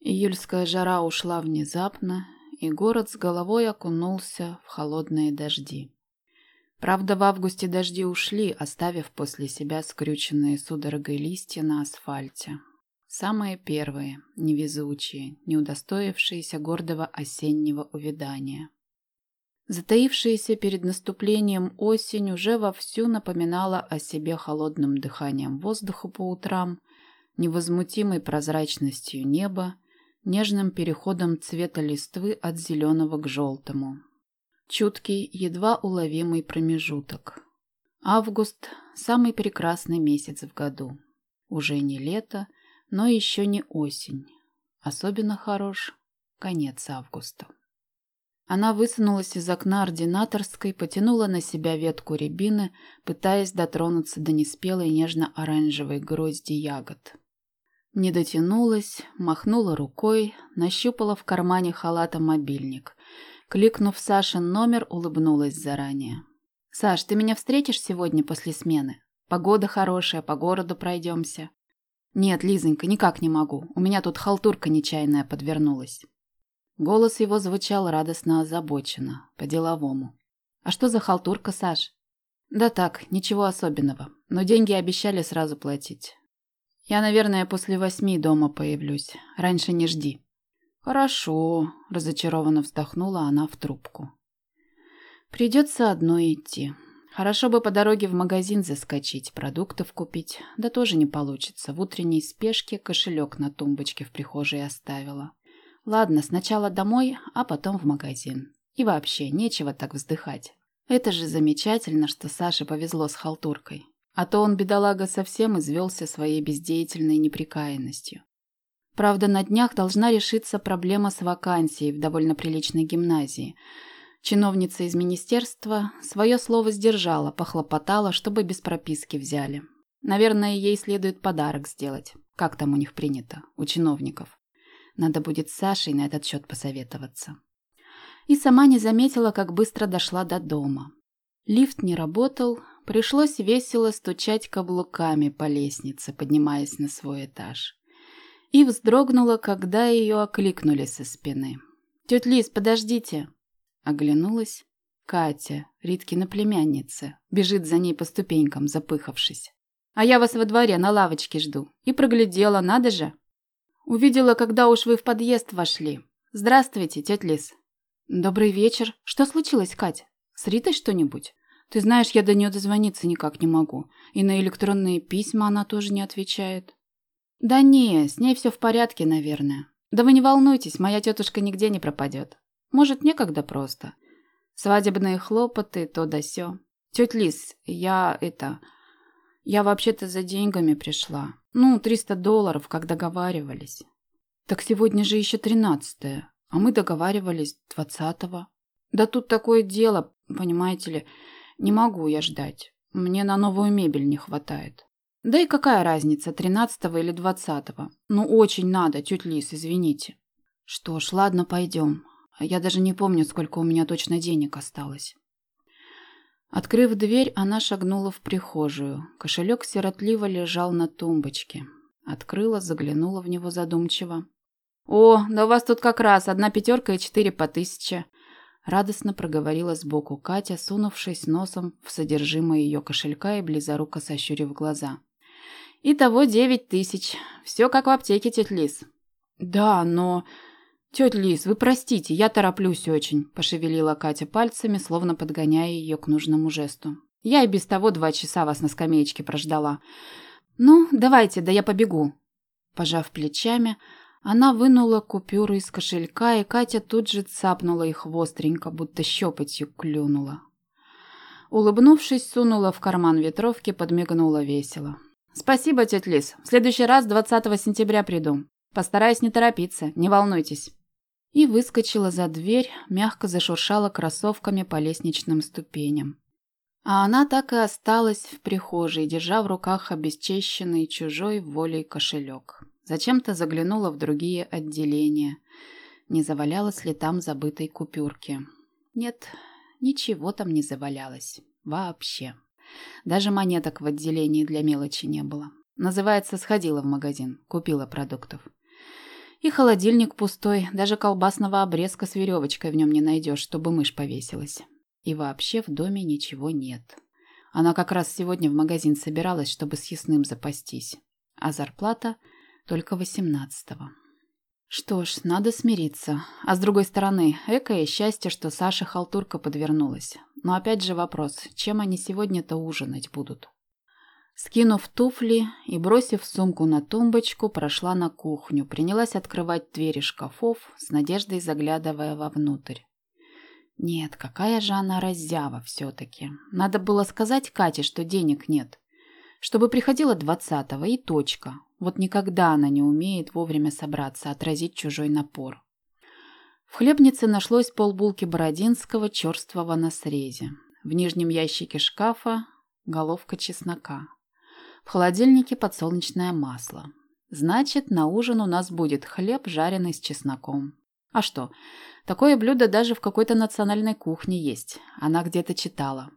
Июльская жара ушла внезапно, и город с головой окунулся в холодные дожди. Правда, в августе дожди ушли, оставив после себя скрюченные судорогой листья на асфальте. Самые первые, невезучие, не удостоившиеся гордого осеннего увядания. Затаившаяся перед наступлением осень уже вовсю напоминала о себе холодным дыханием воздуха по утрам, невозмутимой прозрачностью неба, нежным переходом цвета листвы от зеленого к желтому, Чуткий, едва уловимый промежуток. Август – самый прекрасный месяц в году. Уже не лето, но еще не осень. Особенно хорош конец августа. Она высунулась из окна ординаторской, потянула на себя ветку рябины, пытаясь дотронуться до неспелой нежно-оранжевой грозди ягод. Не дотянулась, махнула рукой, нащупала в кармане халата мобильник. Кликнув Сашин номер, улыбнулась заранее. «Саш, ты меня встретишь сегодня после смены? Погода хорошая, по городу пройдемся». «Нет, Лизонька, никак не могу. У меня тут халтурка нечаянная подвернулась». Голос его звучал радостно озабоченно, по-деловому. «А что за халтурка, Саш?» «Да так, ничего особенного. Но деньги обещали сразу платить. Я, наверное, после восьми дома появлюсь. Раньше не жди». «Хорошо», – разочарованно вздохнула она в трубку. «Придется одной идти. Хорошо бы по дороге в магазин заскочить, продуктов купить. Да тоже не получится. В утренней спешке кошелек на тумбочке в прихожей оставила. Ладно, сначала домой, а потом в магазин. И вообще, нечего так вздыхать. Это же замечательно, что Саше повезло с халтуркой. А то он, бедолага, совсем извелся своей бездеятельной неприкаянностью. Правда, на днях должна решиться проблема с вакансией в довольно приличной гимназии. Чиновница из министерства свое слово сдержала, похлопотала, чтобы без прописки взяли. Наверное, ей следует подарок сделать. Как там у них принято, у чиновников. Надо будет с Сашей на этот счет посоветоваться. И сама не заметила, как быстро дошла до дома. Лифт не работал, пришлось весело стучать каблуками по лестнице, поднимаясь на свой этаж и вздрогнула, когда ее окликнули со спины. «Тетя Лиз, подождите!» Оглянулась. Катя, Риткина племянница, бежит за ней по ступенькам, запыхавшись. «А я вас во дворе на лавочке жду. И проглядела, надо же!» «Увидела, когда уж вы в подъезд вошли. Здравствуйте, тетя Лиз!» «Добрый вечер. Что случилось, Катя? С Ритой что-нибудь?» «Ты знаешь, я до нее дозвониться никак не могу. И на электронные письма она тоже не отвечает». «Да не, с ней все в порядке, наверное. Да вы не волнуйтесь, моя тетушка нигде не пропадет. Может, некогда просто. Свадебные хлопоты, то да сё. Тетя Лиз, я это... Я вообще-то за деньгами пришла. Ну, 300 долларов, как договаривались. Так сегодня же еще тринадцатое, а мы договаривались двадцатого. Да тут такое дело, понимаете ли, не могу я ждать. Мне на новую мебель не хватает. Да и какая разница, тринадцатого или двадцатого? Ну, очень надо, тетя Лис, извините. Что ж, ладно, пойдем. Я даже не помню, сколько у меня точно денег осталось. Открыв дверь, она шагнула в прихожую. Кошелек сиротливо лежал на тумбочке. Открыла, заглянула в него задумчиво. «О, да у вас тут как раз одна пятерка и четыре по тысяче!» Радостно проговорила сбоку Катя, сунувшись носом в содержимое ее кошелька и близоруко сощурив глаза. Итого девять тысяч. Все как в аптеке, тетя Лис. Да, но... Тетя Лис, вы простите, я тороплюсь очень, пошевелила Катя пальцами, словно подгоняя ее к нужному жесту. Я и без того два часа вас на скамеечке прождала. Ну, давайте, да я побегу. Пожав плечами, она вынула купюры из кошелька, и Катя тут же цапнула их остренько, будто щепотью клюнула. Улыбнувшись, сунула в карман ветровки, подмигнула весело. «Спасибо, тетя Лис. В следующий раз 20 сентября приду. Постараюсь не торопиться, не волнуйтесь». И выскочила за дверь, мягко зашуршала кроссовками по лестничным ступеням. А она так и осталась в прихожей, держа в руках обесчещенный чужой волей кошелек. Зачем-то заглянула в другие отделения. Не завалялась ли там забытой купюрки? Нет, ничего там не завалялось. Вообще. Даже монеток в отделении для мелочи не было. Называется, сходила в магазин, купила продуктов. И холодильник пустой, даже колбасного обрезка с веревочкой в нем не найдешь, чтобы мышь повесилась. И вообще в доме ничего нет. Она как раз сегодня в магазин собиралась, чтобы съестным запастись. А зарплата только восемнадцатого. Что ж, надо смириться. А с другой стороны, экое счастье, что Саша халтурка подвернулась. Но опять же вопрос, чем они сегодня-то ужинать будут? Скинув туфли и бросив сумку на тумбочку, прошла на кухню, принялась открывать двери шкафов, с надеждой заглядывая вовнутрь. Нет, какая же она раззява все-таки. Надо было сказать Кате, что денег нет. Чтобы приходила двадцатого и точка. Вот никогда она не умеет вовремя собраться, отразить чужой напор. В хлебнице нашлось полбулки бородинского черствого на срезе. В нижнем ящике шкафа головка чеснока. В холодильнике подсолнечное масло. Значит, на ужин у нас будет хлеб, жареный с чесноком. А что, такое блюдо даже в какой-то национальной кухне есть. Она где-то читала.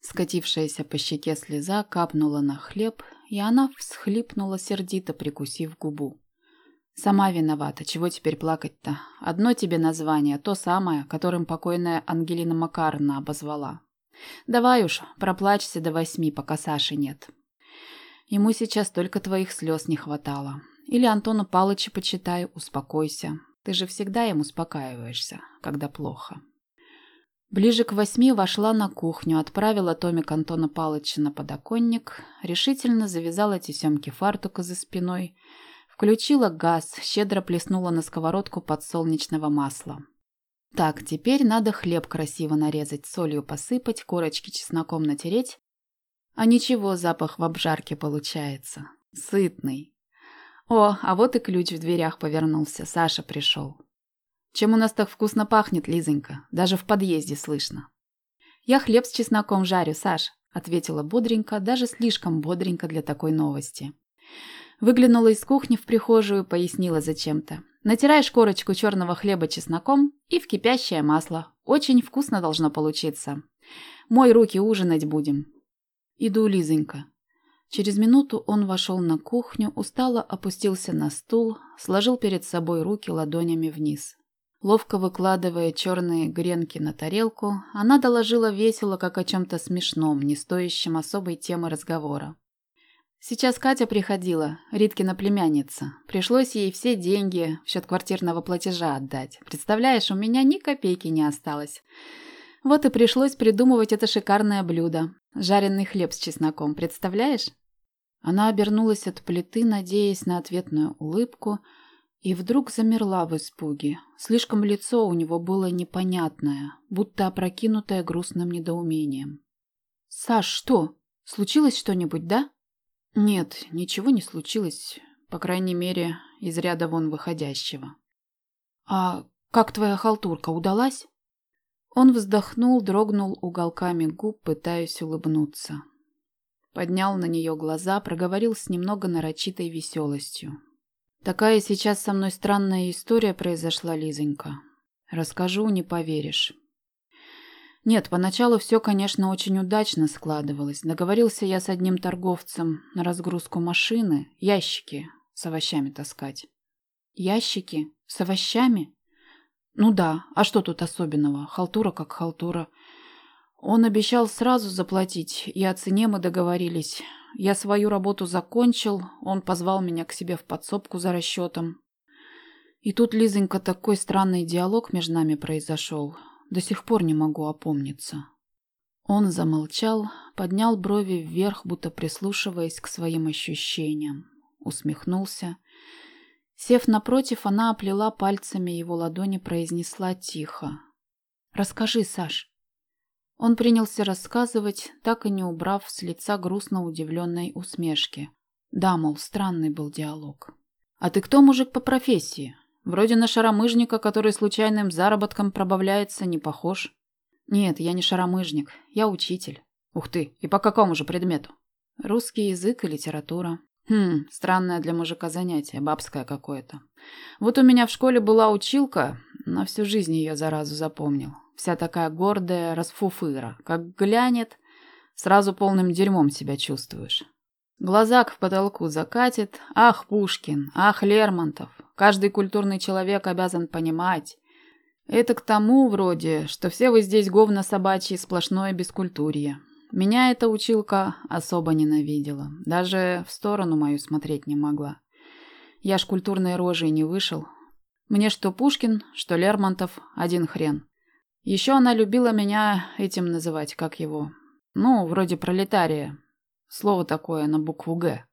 Скатившаяся по щеке слеза капнула на хлеб, и она всхлипнула сердито, прикусив губу. «Сама виновата. Чего теперь плакать-то? Одно тебе название, то самое, которым покойная Ангелина Макаровна обозвала. Давай уж, проплачься до восьми, пока Саши нет. Ему сейчас только твоих слез не хватало. Или Антона Палыча почитай, успокойся. Ты же всегда им успокаиваешься, когда плохо». Ближе к восьми вошла на кухню, отправила Томик Антона Палыча на подоконник, решительно завязала тесемки фартука за спиной, включила газ, щедро плеснула на сковородку подсолнечного масла. Так, теперь надо хлеб красиво нарезать, солью посыпать, корочки чесноком натереть. А ничего, запах в обжарке получается. Сытный. О, а вот и ключ в дверях повернулся, Саша пришел. Чем у нас так вкусно пахнет, Лизонька? Даже в подъезде слышно. Я хлеб с чесноком жарю, Саш, ответила бодренько, даже слишком бодренько для такой новости. Выглянула из кухни в прихожую, пояснила зачем-то. Натираешь корочку черного хлеба чесноком и в кипящее масло. Очень вкусно должно получиться. Мой руки ужинать будем. Иду, Лизонька. Через минуту он вошел на кухню, устало опустился на стул, сложил перед собой руки ладонями вниз. Ловко выкладывая черные гренки на тарелку, она доложила весело, как о чем-то смешном, не стоящем особой темы разговора. Сейчас Катя приходила, Риткина племянница. Пришлось ей все деньги в счет квартирного платежа отдать. Представляешь, у меня ни копейки не осталось. Вот и пришлось придумывать это шикарное блюдо. Жареный хлеб с чесноком, представляешь? Она обернулась от плиты, надеясь на ответную улыбку – и вдруг замерла в испуге. Слишком лицо у него было непонятное, будто опрокинутое грустным недоумением. «Саш, что? Случилось что-нибудь, да?» «Нет, ничего не случилось, по крайней мере, из ряда вон выходящего». «А как твоя халтурка, удалась?» Он вздохнул, дрогнул уголками губ, пытаясь улыбнуться. Поднял на нее глаза, проговорил с немного нарочитой веселостью. Такая сейчас со мной странная история произошла, Лизонька. Расскажу, не поверишь. Нет, поначалу все, конечно, очень удачно складывалось. Договорился я с одним торговцем на разгрузку машины, ящики с овощами таскать. Ящики? С овощами? Ну да, а что тут особенного? Халтура как халтура. Он обещал сразу заплатить, и о цене мы договорились. Я свою работу закончил, он позвал меня к себе в подсобку за расчетом. И тут, Лизонька, такой странный диалог между нами произошел. До сих пор не могу опомниться. Он замолчал, поднял брови вверх, будто прислушиваясь к своим ощущениям. Усмехнулся. Сев напротив, она оплела пальцами его ладони, произнесла тихо. «Расскажи, Саш». Он принялся рассказывать, так и не убрав с лица грустно удивленной усмешки. Да, мол, странный был диалог. «А ты кто, мужик, по профессии? Вроде на шаромыжника, который случайным заработком пробавляется, не похож». «Нет, я не шаромыжник, я учитель». «Ух ты, и по какому же предмету?» «Русский язык и литература». «Хм, странное для мужика занятие, бабское какое-то. Вот у меня в школе была училка, на всю жизнь ее заразу запомнил. Вся такая гордая, расфуфыра. Как глянет, сразу полным дерьмом себя чувствуешь. Глаза к потолку закатит. Ах, Пушкин, ах, Лермонтов. Каждый культурный человек обязан понимать. Это к тому вроде, что все вы здесь говно собачьи, сплошное бескультурье. Меня эта училка особо ненавидела. Даже в сторону мою смотреть не могла. Я ж культурной рожей не вышел. Мне что Пушкин, что Лермонтов – один хрен. Еще она любила меня этим называть, как его. Ну, вроде пролетария. Слово такое на букву «Г».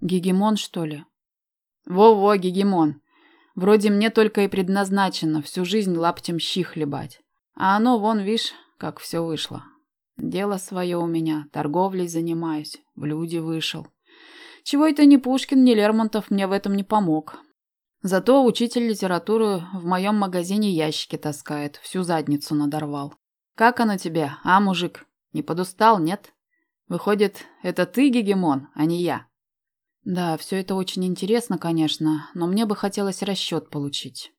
Гегемон, что ли? Во-во, гегемон. Вроде мне только и предназначено всю жизнь лаптем щи хлебать. А оно, вон, вишь, как все вышло. Дело свое у меня, торговлей занимаюсь, в люди вышел. Чего это ни Пушкин, ни Лермонтов мне в этом не помог. Зато учитель литературы в моем магазине ящики таскает, всю задницу надорвал. Как оно тебе, а, мужик? Не подустал, нет? Выходит, это ты гегемон, а не я. Да, все это очень интересно, конечно, но мне бы хотелось расчет получить.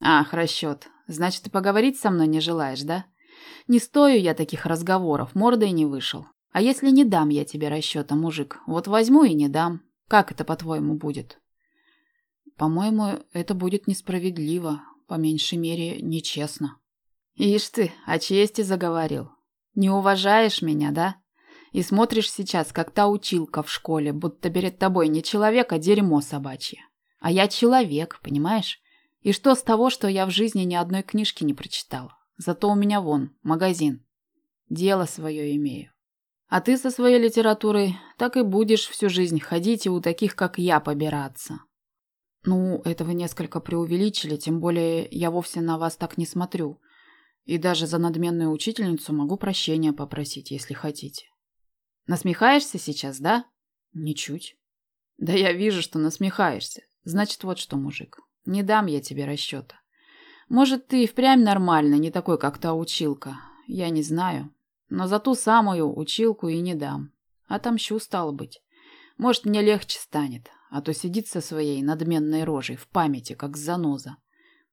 Ах, расчет. Значит, ты поговорить со мной не желаешь, да? Не стою я таких разговоров, мордой не вышел. А если не дам я тебе расчета, мужик? Вот возьму и не дам. Как это, по-твоему, будет? По-моему, это будет несправедливо, по меньшей мере, нечестно. Ишь ты, о чести заговорил. Не уважаешь меня, да? И смотришь сейчас, как та училка в школе, будто перед тобой не человек, а дерьмо собачье. А я человек, понимаешь? И что с того, что я в жизни ни одной книжки не прочитала? Зато у меня вон, магазин. Дело свое имею. А ты со своей литературой так и будешь всю жизнь ходить и у таких, как я, побираться. Ну, это вы несколько преувеличили, тем более я вовсе на вас так не смотрю. И даже за надменную учительницу могу прощения попросить, если хотите. Насмехаешься сейчас, да? Ничуть. Да я вижу, что насмехаешься. Значит, вот что, мужик, не дам я тебе расчета. Может, ты и впрямь нормальный, не такой, как та училка. Я не знаю. Но за ту самую училку и не дам. Отомщу, стало быть. Может, мне легче станет, а то сидит со своей надменной рожей в памяти, как заноза.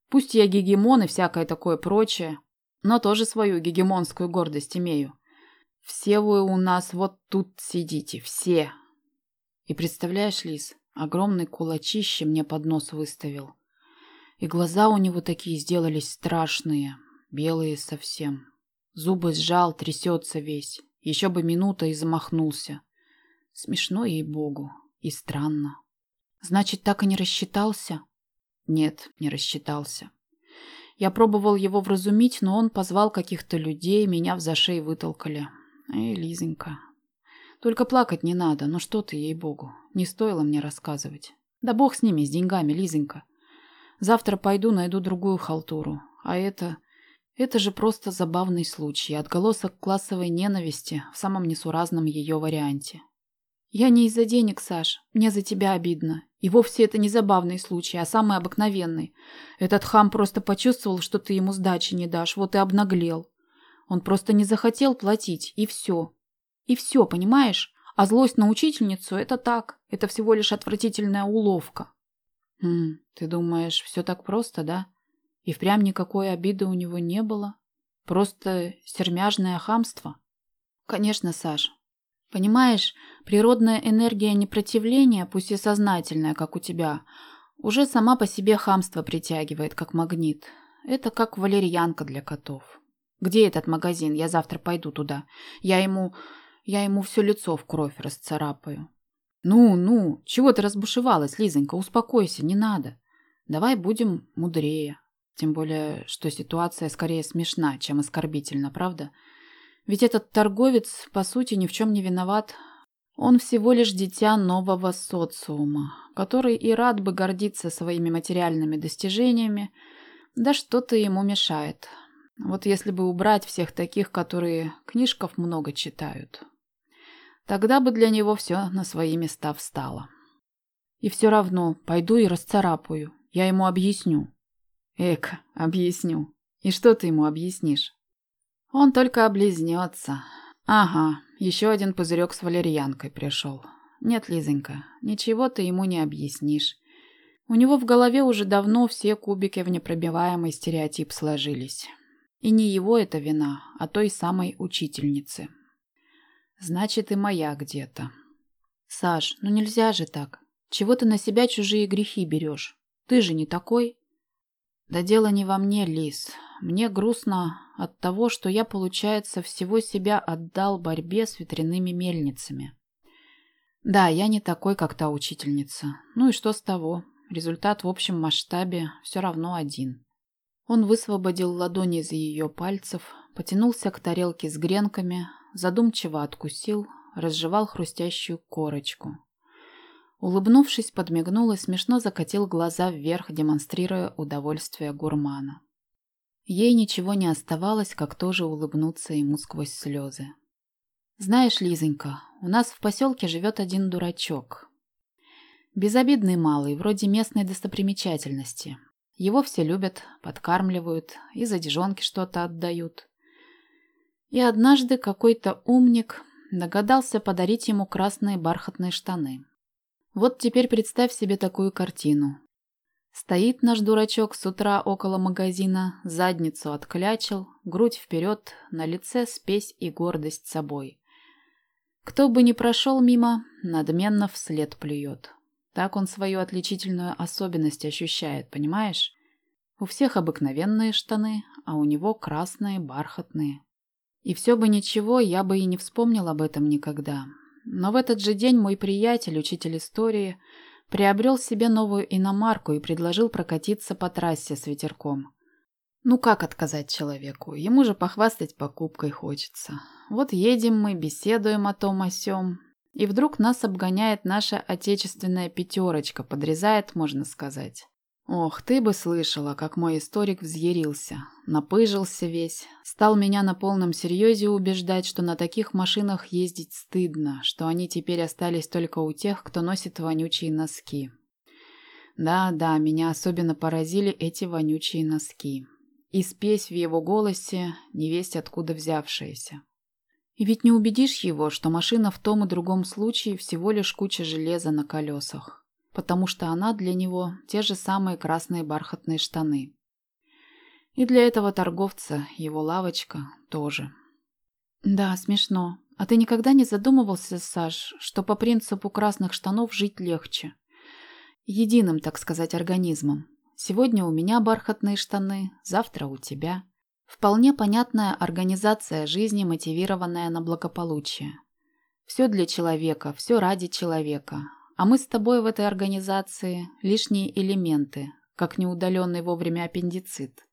Пусть я гегемон и всякое такое прочее, но тоже свою гегемонскую гордость имею. Все вы у нас вот тут сидите, все. И представляешь, Лис, огромный кулачище мне под нос выставил. И глаза у него такие сделались страшные, белые совсем. Зубы сжал, трясется весь. Еще бы минута и замахнулся. Смешно ей-богу. И странно. Значит, так и не рассчитался? Нет, не рассчитался. Я пробовал его вразумить, но он позвал каких-то людей, меня в зашей вытолкали. Эй, Лизонька. Только плакать не надо, ну что ты, ей-богу. Не стоило мне рассказывать. Да бог с ними, с деньгами, Лизонька. Завтра пойду найду другую халтуру. А это... Это же просто забавный случай, отголосок классовой ненависти в самом несуразном ее варианте. Я не из-за денег, Саш, мне за тебя обидно. И вовсе это не забавный случай, а самый обыкновенный. Этот хам просто почувствовал, что ты ему сдачи не дашь, вот и обнаглел. Он просто не захотел платить, и все. И все, понимаешь? А злость на учительницу – это так, это всего лишь отвратительная уловка. Хм, ты думаешь, все так просто, да? И впрямь никакой обиды у него не было? Просто сермяжное хамство? Конечно, Саш. Понимаешь, природная энергия непротивления, пусть и сознательная, как у тебя, уже сама по себе хамство притягивает, как магнит. Это как валерьянка для котов. Где этот магазин? Я завтра пойду туда. Я ему... Я ему все лицо в кровь расцарапаю. Ну, ну, чего ты разбушевалась, Лизонька? Успокойся, не надо. Давай будем мудрее. Тем более, что ситуация скорее смешна, чем оскорбительна, правда? Ведь этот торговец, по сути, ни в чем не виноват. Он всего лишь дитя нового социума, который и рад бы гордиться своими материальными достижениями, да что-то ему мешает. Вот если бы убрать всех таких, которые книжков много читают, тогда бы для него все на свои места встало. И все равно пойду и расцарапаю, я ему объясню. Эк, объясню. И что ты ему объяснишь? Он только облизнется. Ага, еще один пузырек с валерьянкой пришел. Нет, Лизонька, ничего ты ему не объяснишь. У него в голове уже давно все кубики в непробиваемый стереотип сложились. И не его это вина, а той самой учительницы. Значит, и моя где-то. Саш, ну нельзя же так. Чего ты на себя чужие грехи берешь? Ты же не такой. Да дело не во мне, Лис. Мне грустно от того, что я, получается, всего себя отдал борьбе с ветряными мельницами. Да, я не такой, как та учительница. Ну и что с того? Результат в общем масштабе все равно один. Он высвободил ладони из ее пальцев, потянулся к тарелке с гренками, задумчиво откусил, разжевал хрустящую корочку. Улыбнувшись, подмигнул и смешно закатил глаза вверх, демонстрируя удовольствие гурмана. Ей ничего не оставалось, как тоже улыбнуться ему сквозь слезы. «Знаешь, Лизонька, у нас в поселке живет один дурачок. Безобидный малый, вроде местной достопримечательности. Его все любят, подкармливают и за дежонки что-то отдают. И однажды какой-то умник догадался подарить ему красные бархатные штаны. Вот теперь представь себе такую картину. Стоит наш дурачок с утра около магазина, задницу отклячил, грудь вперед, на лице спесь и гордость собой. Кто бы ни прошел мимо, надменно вслед плюет. Так он свою отличительную особенность ощущает, понимаешь? У всех обыкновенные штаны, а у него красные, бархатные. И все бы ничего, я бы и не вспомнил об этом никогда. Но в этот же день мой приятель, учитель истории, приобрел себе новую иномарку и предложил прокатиться по трассе с ветерком. Ну как отказать человеку? Ему же похвастать покупкой хочется. Вот едем мы, беседуем о том о сём, и вдруг нас обгоняет наша отечественная пятерочка, подрезает, можно сказать. Ох, ты бы слышала, как мой историк взъярился, напыжился весь, стал меня на полном серьезе убеждать, что на таких машинах ездить стыдно, что они теперь остались только у тех, кто носит вонючие носки. Да-да, меня особенно поразили эти вонючие носки. И спесь в его голосе, невесть откуда взявшаяся. И ведь не убедишь его, что машина в том и другом случае всего лишь куча железа на колесах потому что она для него те же самые красные бархатные штаны. И для этого торговца его лавочка тоже. Да, смешно. А ты никогда не задумывался, Саш, что по принципу красных штанов жить легче? Единым, так сказать, организмом. Сегодня у меня бархатные штаны, завтра у тебя. Вполне понятная организация жизни, мотивированная на благополучие. Все для человека, все ради человека, а мы с тобой в этой организации лишние элементы, как неудаленный вовремя аппендицит.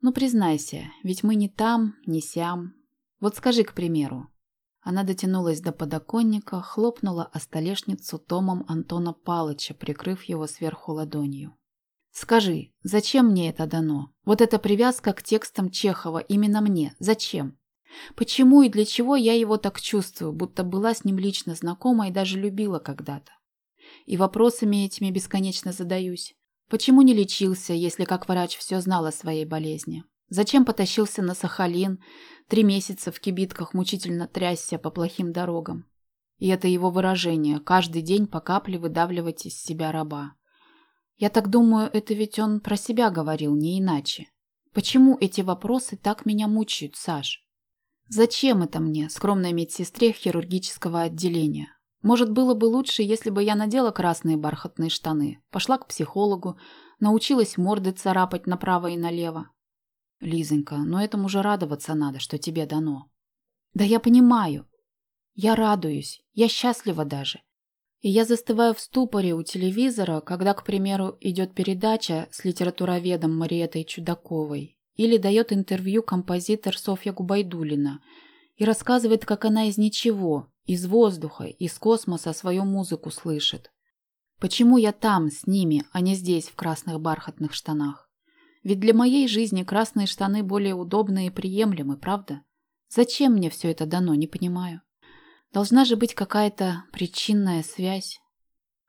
Ну, признайся, ведь мы не там, не сям. Вот скажи, к примеру. Она дотянулась до подоконника, хлопнула о столешницу томом Антона Палыча, прикрыв его сверху ладонью. «Скажи, зачем мне это дано? Вот эта привязка к текстам Чехова именно мне. Зачем? Почему и для чего я его так чувствую, будто была с ним лично знакома и даже любила когда-то? И вопросами этими бесконечно задаюсь. Почему не лечился, если как врач все знал о своей болезни? Зачем потащился на Сахалин, три месяца в кибитках мучительно трясся по плохим дорогам? И это его выражение – каждый день по капле выдавливать из себя раба. Я так думаю, это ведь он про себя говорил, не иначе. Почему эти вопросы так меня мучают, Саш? Зачем это мне, скромной медсестре хирургического отделения? Может, было бы лучше, если бы я надела красные бархатные штаны, пошла к психологу, научилась морды царапать направо и налево. Лизонька, но этому же радоваться надо, что тебе дано. Да я понимаю. Я радуюсь, я счастлива даже. И я застываю в ступоре у телевизора, когда, к примеру, идет передача с литературоведом Мариэтой Чудаковой, или дает интервью композитор Софья Губайдулина и рассказывает, как она из ничего, из воздуха, из космоса свою музыку слышит. Почему я там, с ними, а не здесь, в красных бархатных штанах? Ведь для моей жизни красные штаны более удобны и приемлемы, правда? Зачем мне все это дано, не понимаю. Должна же быть какая-то причинная связь.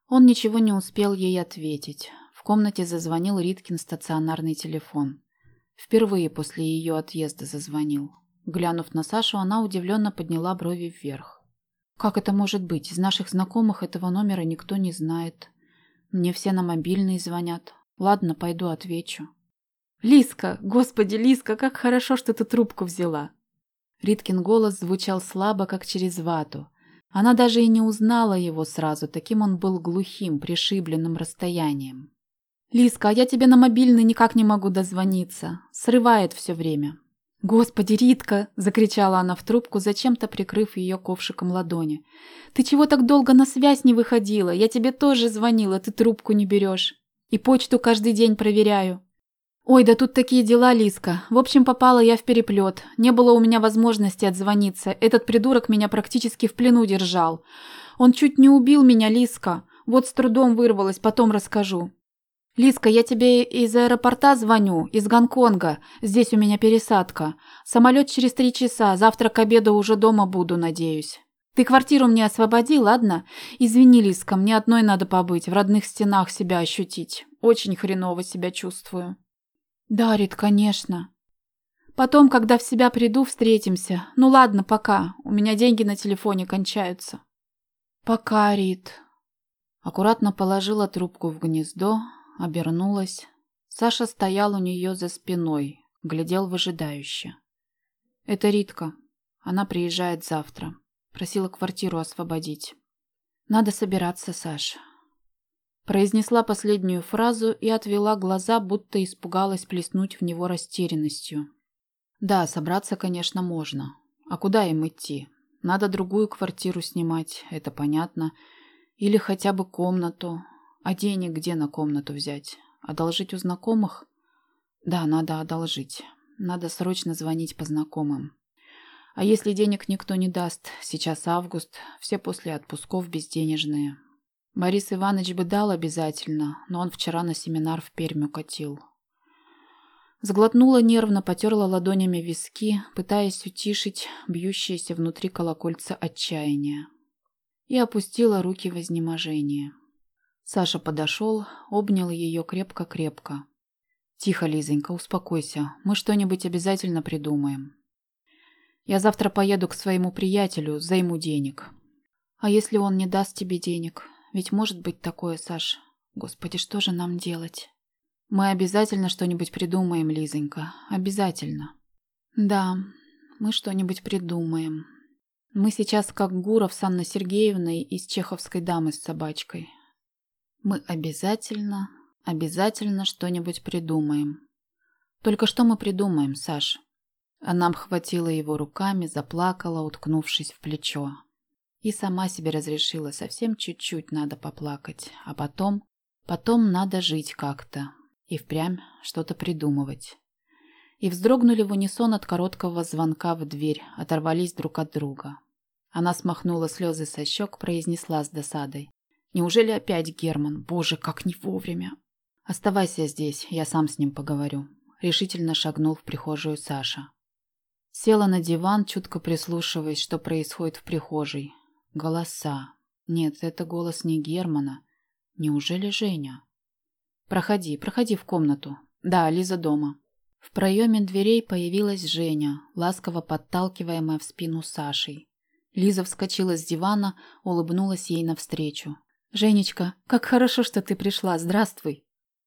Он ничего не успел ей ответить. В комнате зазвонил Риткин стационарный телефон. Впервые после ее отъезда зазвонил. Глянув на Сашу, она удивленно подняла брови вверх. «Как это может быть? Из наших знакомых этого номера никто не знает. Мне все на мобильный звонят. Ладно, пойду отвечу». «Лиска! Господи, Лиска, как хорошо, что ты трубку взяла!» Риткин голос звучал слабо, как через вату. Она даже и не узнала его сразу, таким он был глухим, пришибленным расстоянием. Лиска, а я тебе на мобильный никак не могу дозвониться. Срывает все время. «Господи, Ритка!» – закричала она в трубку, зачем-то прикрыв ее ковшиком ладони. «Ты чего так долго на связь не выходила? Я тебе тоже звонила, ты трубку не берешь. И почту каждый день проверяю». «Ой, да тут такие дела, Лиска. В общем, попала я в переплет. Не было у меня возможности отзвониться. Этот придурок меня практически в плену держал. Он чуть не убил меня, Лиска. Вот с трудом вырвалась, потом расскажу. «Лиска, я тебе из аэропорта звоню, из Гонконга. Здесь у меня пересадка. Самолет через три часа, завтра к обеду уже дома буду, надеюсь. Ты квартиру мне освободи, ладно? Извини, Лиска, мне одной надо побыть, в родных стенах себя ощутить. Очень хреново себя чувствую». «Да, Рит, конечно. Потом, когда в себя приду, встретимся. Ну ладно, пока. У меня деньги на телефоне кончаются». «Пока, Рит». Аккуратно положила трубку в гнездо, обернулась. Саша стоял у нее за спиной, глядел выжидающе. «Это Ритка. Она приезжает завтра. Просила квартиру освободить. Надо собираться, Саш». Произнесла последнюю фразу и отвела глаза, будто испугалась плеснуть в него растерянностью. «Да, собраться, конечно, можно. А куда им идти? Надо другую квартиру снимать, это понятно. Или хотя бы комнату, а денег где на комнату взять? Одолжить у знакомых? Да, надо одолжить. Надо срочно звонить по знакомым. А если денег никто не даст? Сейчас август, все после отпусков безденежные. Борис Иванович бы дал обязательно, но он вчера на семинар в Пермь укатил. Сглотнула нервно, потерла ладонями виски, пытаясь утишить бьющееся внутри колокольца отчаяния. И опустила руки в изнеможение. Саша подошел, обнял ее крепко-крепко. «Тихо, Лизонька, успокойся. Мы что-нибудь обязательно придумаем. Я завтра поеду к своему приятелю, займу денег. А если он не даст тебе денег? Ведь может быть такое, Саш. Господи, что же нам делать? Мы обязательно что-нибудь придумаем, Лизонька. Обязательно. Да, мы что-нибудь придумаем. Мы сейчас как Гуров с Анной Сергеевной из чеховской дамы с собачкой. Мы обязательно, обязательно что-нибудь придумаем. Только что мы придумаем, Саш? Она обхватила его руками, заплакала, уткнувшись в плечо. И сама себе разрешила, совсем чуть-чуть надо поплакать, а потом, потом надо жить как-то и впрямь что-то придумывать. И вздрогнули в унисон от короткого звонка в дверь, оторвались друг от друга. Она смахнула слезы со щек, произнесла с досадой. Неужели опять Герман? Боже, как не вовремя. Оставайся здесь, я сам с ним поговорю. Решительно шагнул в прихожую Саша. Села на диван, чутко прислушиваясь, что происходит в прихожей. Голоса. Нет, это голос не Германа. Неужели Женя? Проходи, проходи в комнату. Да, Лиза дома. В проеме дверей появилась Женя, ласково подталкиваемая в спину Сашей. Лиза вскочила с дивана, улыбнулась ей навстречу. «Женечка, как хорошо, что ты пришла. Здравствуй».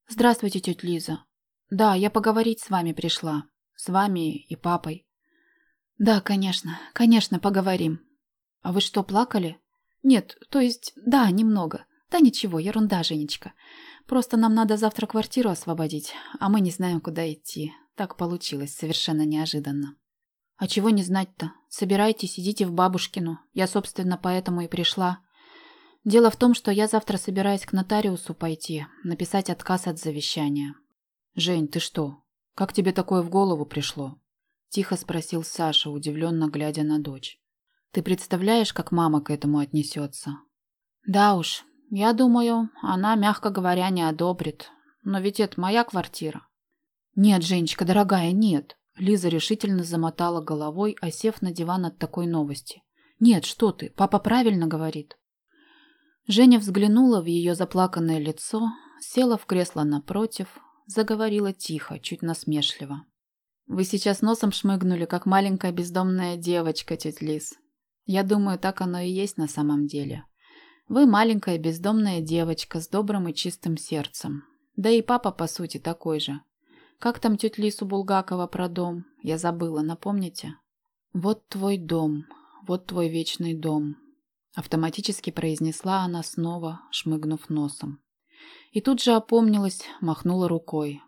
«Здравствуйте, тетя Лиза. Да, я поговорить с вами пришла. С вами и папой». «Да, конечно, конечно, поговорим». «А вы что, плакали?» «Нет, то есть, да, немного. Да ничего, ерунда, Женечка. Просто нам надо завтра квартиру освободить, а мы не знаем, куда идти. Так получилось, совершенно неожиданно». «А чего не знать-то? Собирайтесь, идите в бабушкину. Я, собственно, поэтому и пришла. Дело в том, что я завтра собираюсь к нотариусу пойти, написать отказ от завещания. Жень, ты что? Как тебе такое в голову пришло? Тихо спросил Саша, удивленно глядя на дочь. Ты представляешь, как мама к этому отнесется? Да уж, я думаю, она, мягко говоря, не одобрит. Но ведь это моя квартира. Нет, Женечка, дорогая, нет. Лиза решительно замотала головой, осев на диван от такой новости. Нет, что ты, папа правильно говорит. Женя взглянула в ее заплаканное лицо, села в кресло напротив, заговорила тихо, чуть насмешливо. «Вы сейчас носом шмыгнули, как маленькая бездомная девочка, тетя Лиз. Я думаю, так оно и есть на самом деле. Вы маленькая бездомная девочка с добрым и чистым сердцем. Да и папа, по сути, такой же. Как там тетя Лиз у Булгакова про дом? Я забыла, напомните? Вот твой дом, вот твой вечный дом, Автоматически произнесла она снова, шмыгнув носом. И тут же опомнилась, махнула рукой.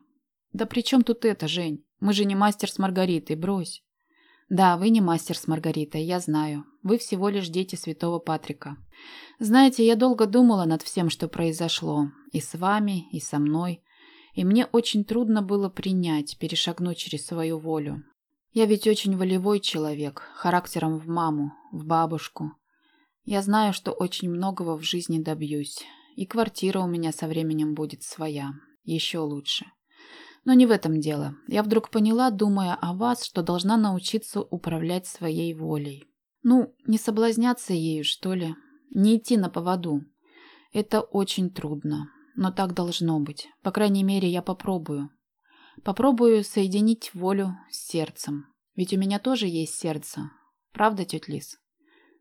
«Да при чем тут это, Жень? Мы же не мастер с Маргаритой, брось». «Да, вы не мастер с Маргаритой, я знаю. Вы всего лишь дети святого Патрика. Знаете, я долго думала над всем, что произошло. И с вами, и со мной. И мне очень трудно было принять, перешагнуть через свою волю. Я ведь очень волевой человек, характером в маму, в бабушку. Я знаю, что очень многого в жизни добьюсь. И квартира у меня со временем будет своя. Еще лучше. Но не в этом дело. Я вдруг поняла, думая о вас, что должна научиться управлять своей волей. Ну, не соблазняться ею, что ли. Не идти на поводу. Это очень трудно. Но так должно быть. По крайней мере, я попробую. Попробую соединить волю с сердцем. Ведь у меня тоже есть сердце. Правда, тетя Лис?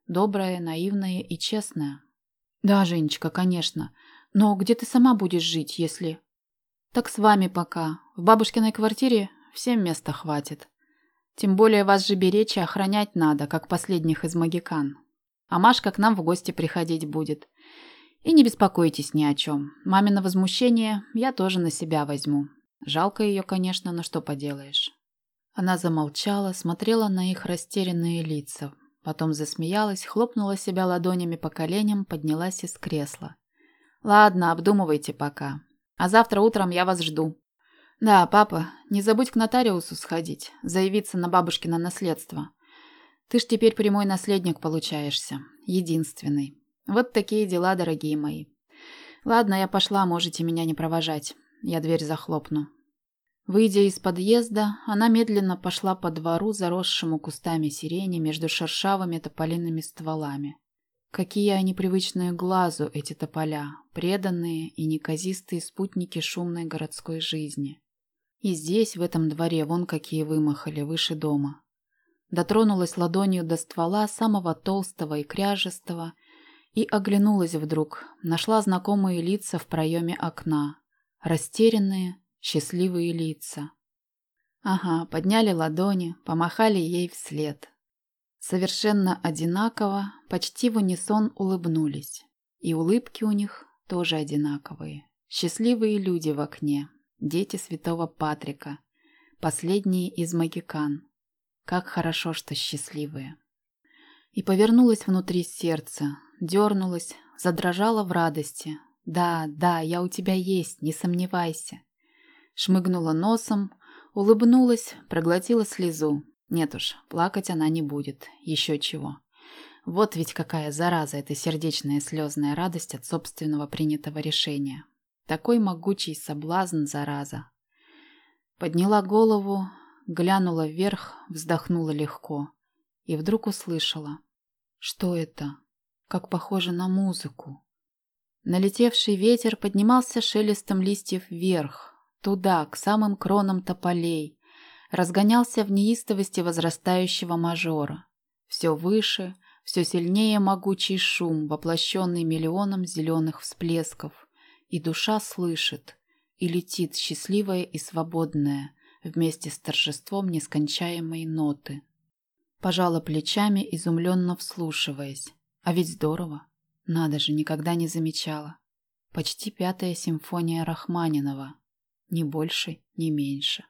Доброе, наивное и честное. Да, Женечка, конечно. Но где ты сама будешь жить, если... Так с вами пока. В бабушкиной квартире всем места хватит. Тем более вас же беречь и охранять надо, как последних из магикан. А Машка к нам в гости приходить будет. И не беспокойтесь ни о чем. Мамино возмущение я тоже на себя возьму. Жалко ее, конечно, но что поделаешь. Она замолчала, смотрела на их растерянные лица. Потом засмеялась, хлопнула себя ладонями по коленям, поднялась из кресла. «Ладно, обдумывайте пока. А завтра утром я вас жду. Да, папа, не забудь к нотариусу сходить, заявиться на бабушкино наследство. Ты ж теперь прямой наследник получаешься, единственный. Вот такие дела, дорогие мои. Ладно, я пошла, можете меня не провожать. Я дверь захлопну. Выйдя из подъезда, она медленно пошла по двору, заросшему кустами сирени между шершавыми тополиными стволами. Какие они привычные глазу, эти тополя, преданные и неказистые спутники шумной городской жизни. И здесь, в этом дворе, вон какие вымахали, выше дома. Дотронулась ладонью до ствола самого толстого и кряжестого и оглянулась вдруг, нашла знакомые лица в проеме окна. Растерянные, счастливые лица. Ага, подняли ладони, помахали ей вслед. Совершенно одинаково, почти в унисон улыбнулись. И улыбки у них тоже одинаковые. Счастливые люди в окне, дети святого Патрика, последние из магикан. Как хорошо, что счастливые. И повернулась внутри сердца, дернулась, задрожала в радости. «Да, да, я у тебя есть, не сомневайся». Шмыгнула носом, улыбнулась, проглотила слезу, нет уж, плакать она не будет. Еще чего. Вот ведь какая зараза эта сердечная слезная радость от собственного принятого решения. Такой могучий соблазн, зараза. Подняла голову, глянула вверх, вздохнула легко. И вдруг услышала. Что это? Как похоже на музыку. Налетевший ветер поднимался шелестом листьев вверх, туда, к самым кронам тополей, разгонялся в неистовости возрастающего мажора. Все выше, все сильнее могучий шум, воплощенный миллионом зеленых всплесков. И душа слышит, и летит счастливая и свободная, вместе с торжеством нескончаемой ноты. Пожала плечами, изумленно вслушиваясь. А ведь здорово. Надо же, никогда не замечала. Почти пятая симфония Рахманинова. Ни больше, ни меньше.